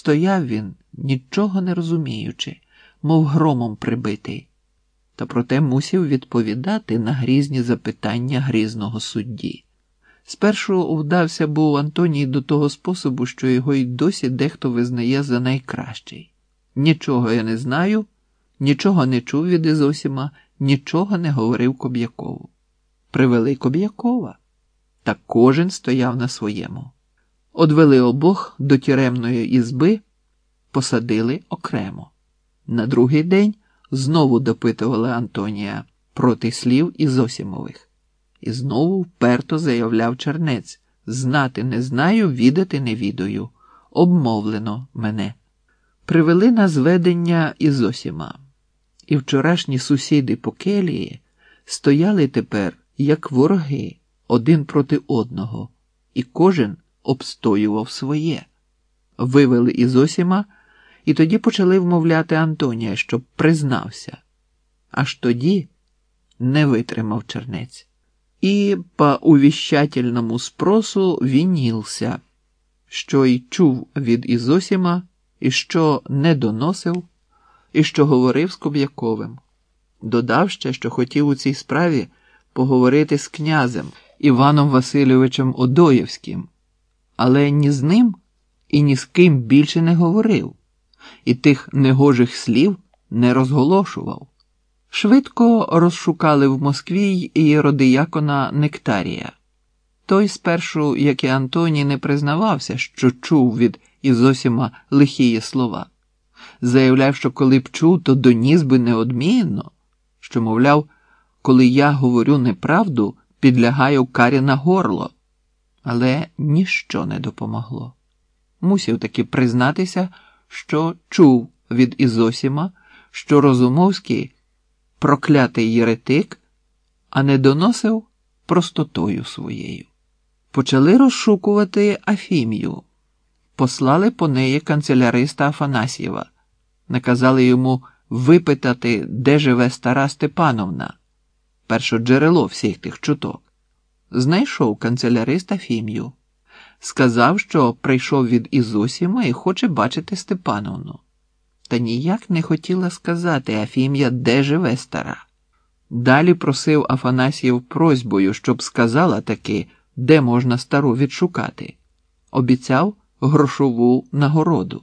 Стояв він, нічого не розуміючи, мов громом прибитий, та проте мусів відповідати на грізні запитання грізного судді. Спершу вдався був Антоній до того способу, що його й досі дехто визнає за найкращий. Нічого я не знаю, нічого не чув від Ізосіма, нічого не говорив Коб'якову. Привели Коб'якова, та кожен стояв на своєму. Одвели обох до тюремної ізби, посадили окремо. На другий день знову допитували Антонія проти слів Ізосімових. І знову вперто заявляв чернець знати не знаю, відати не відаю. Обмовлено мене. Привели на зведення Ізосіма. І вчорашні сусіди по келії стояли тепер, як вороги, один проти одного, і кожен обстоював своє. Вивели Ізосіма і тоді почали вмовляти Антонія, щоб признався. Аж тоді не витримав чернець. І по увіщательному спросу вінілся, що й чув від Ізосіма, і що не доносив, і що говорив з Коб'яковим. Додав ще, що хотів у цій справі поговорити з князем Іваном Васильовичем Одоєвським, але ні з ним і ні з ким більше не говорив, і тих негожих слів не розголошував. Швидко розшукали в Москві і родиякона Нектарія. Той спершу, як і Антоній, не признавався, що чув від Ізосіма лихії слова. Заявляв, що коли б чув, то доніс би неодмінно, що, мовляв, коли я говорю неправду, підлягаю карі на горло. Але ніщо не допомогло. Мусів таки признатися, що чув від Ізосіма, що Розумовський проклятий єретик, а не доносив простотою своєю. Почали розшукувати Афімію, послали по неї канцеляриста Афанасьєва, наказали йому випитати, де живе стара Степановна, перше джерело всіх тих чуток. Знайшов канцелярист Афімію. Сказав, що прийшов від Ізосіма і хоче бачити Степановну та ніяк не хотіла сказати Афім'я, де живе стара. Далі просив Афанасьєв просьбою, щоб сказала таки, де можна стару відшукати. Обіцяв грошову нагороду.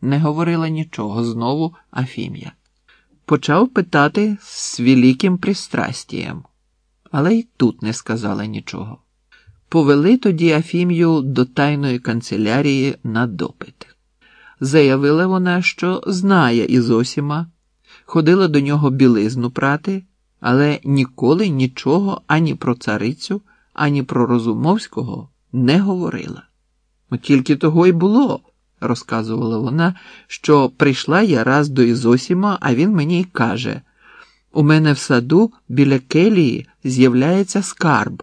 Не говорила нічого знову Афім'я. Почав питати з великим пристрастієм, але й тут не сказала нічого. Повели тоді Афім'ю до тайної канцелярії на допит. Заявила вона, що знає Ізосіма, ходила до нього білизну прати, але ніколи нічого ані про царицю, ані про Розумовського не говорила. Тільки того й було, розказувала вона, що прийшла я раз до Ізосіма, а він мені й каже: у мене в саду біля келії з'являється скарб,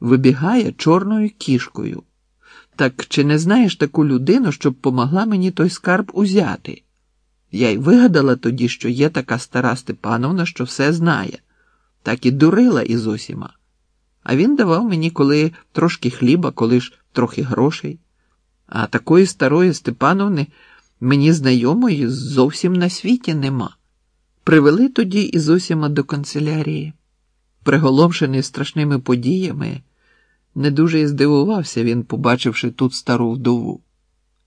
вибігає чорною кішкою. Так чи не знаєш таку людину, щоб помогла мені той скарб узяти? Я й вигадала тоді, що є така стара Степановна, що все знає, так і дурила із Осіма. А він давав мені коли трошки хліба, коли ж трохи грошей. А такої старої Степановни мені знайомої зовсім на світі нема. Привели тоді із Осіма до канцелярії, приголомшений страшними подіями. Не дуже й здивувався він, побачивши тут стару вдову.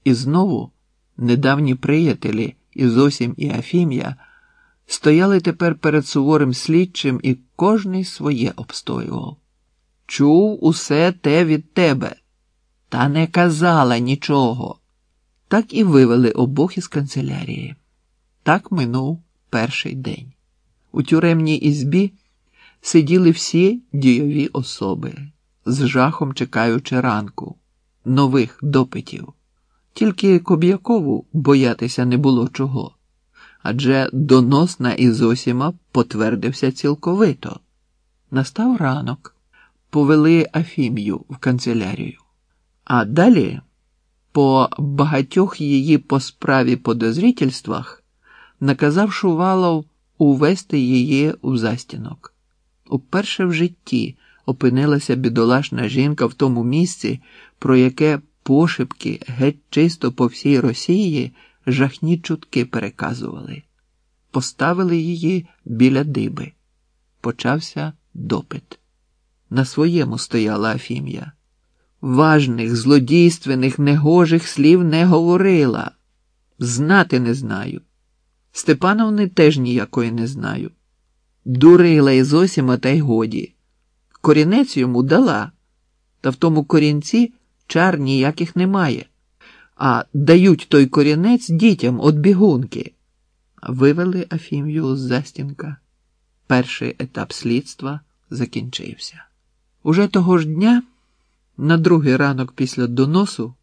І знову недавні приятелі Ізосім і Афім'я стояли тепер перед суворим слідчим і кожний своє обстоював. Чув усе те від тебе, та не казала нічого. Так і вивели обох із канцелярії. Так минув перший день. У тюремній ізбі сиділи всі дійові особи з жахом чекаючи ранку, нових допитів. Тільки Коб'якову боятися не було чого, адже донос на Ізосіма потвердився цілковито. Настав ранок, повели Афім'ю в канцелярію, а далі, по багатьох її по справі подозрительствах, наказав Шувалов увести її у застінок. Уперше в житті опинилася бідолашна жінка в тому місці, про яке пошепки геть чисто по всій Росії жахні чутки переказували. Поставили її біля диби. Почався допит. На своєму стояла Афім'я. Важних, злодійственних, негожих слів не говорила. Знати не знаю. Степановни теж ніякої не знаю. Дурила і Зосіма, та й годі. Корінець йому дала, та в тому корінці чар ніяких немає, а дають той корінець дітям от бігунки. Вивели Афім'ю з застінка. Перший етап слідства закінчився. Уже того ж дня, на другий ранок після доносу,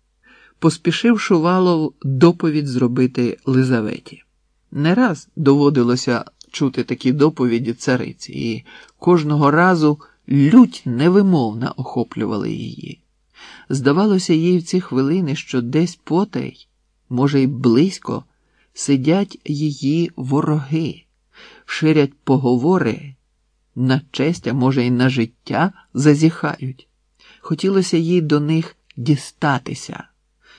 поспішив Шувалов доповідь зробити Лизаветі. Не раз доводилося чути такі доповіді цариці, і кожного разу лють невимовна охоплювала її. Здавалося, їй в ці хвилини, що десь потай, може, й близько, сидять її вороги, ширять поговори, на честь, а може, й на життя зазіхають. Хотілося їй до них дістатися.